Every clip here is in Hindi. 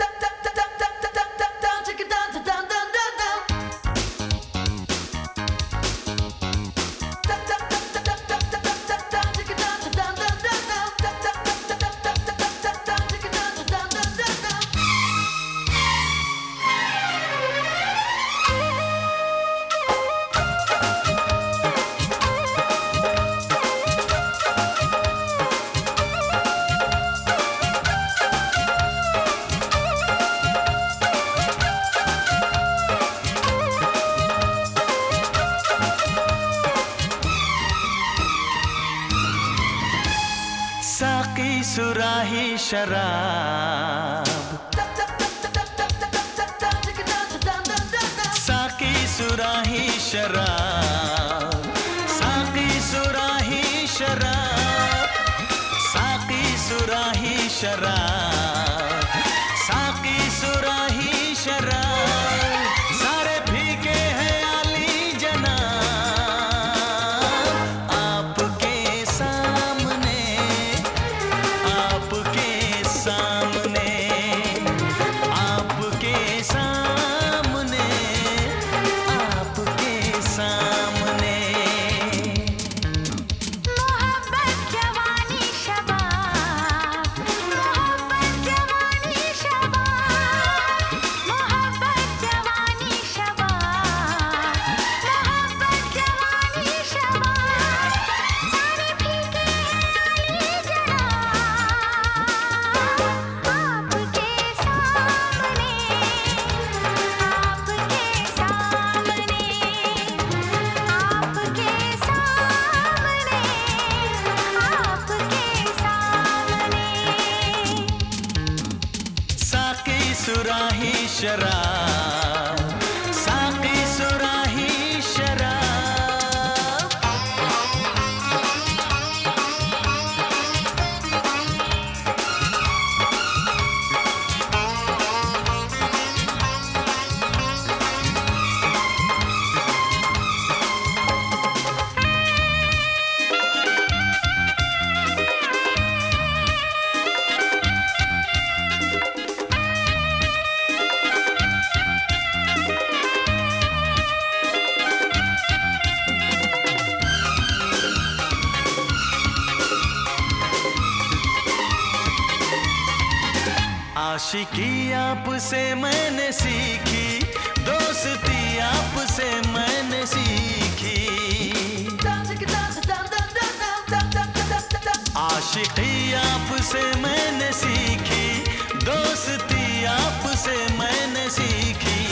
साकी सुराही शराब। साकी सुराही शराब। साकी सुराही शराब। साकी सुराही शराब। सुराही शराब। आशिकी आपसे मैंने सीखी, दोस्ती आपसे मैंने सीखी। आशिकी आपसे मैंने सीखी, दोस्ती आपसे मैंने सीखी।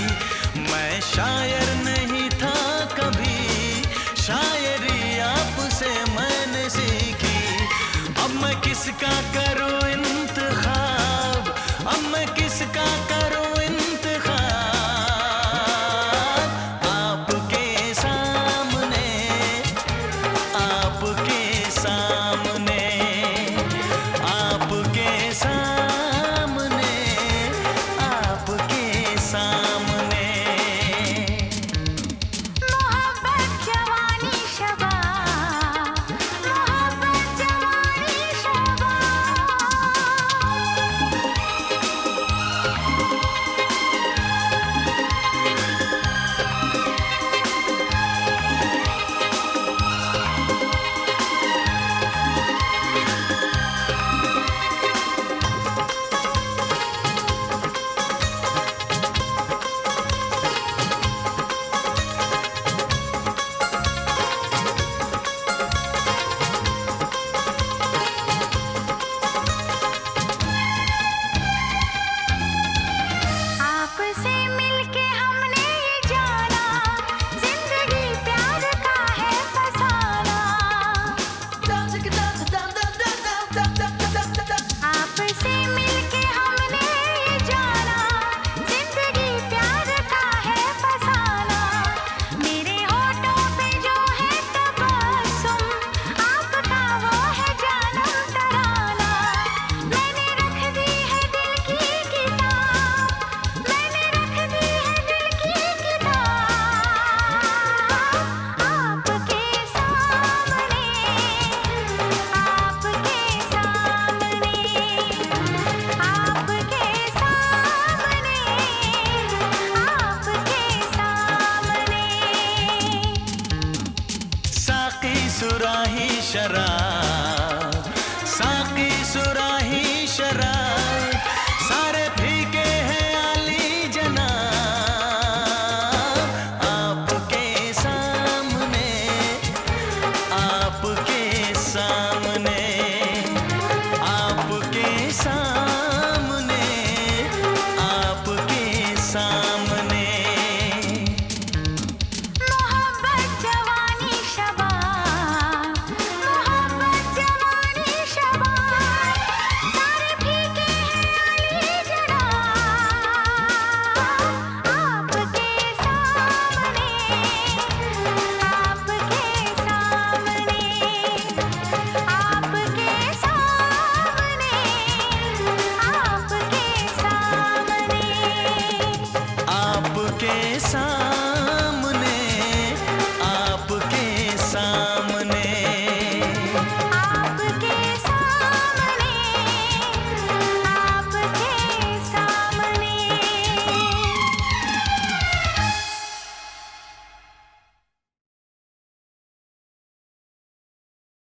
मैं शायर नहीं था कभी, शायरी आपसे मैंने सीखी। अब मैं किसका करूँ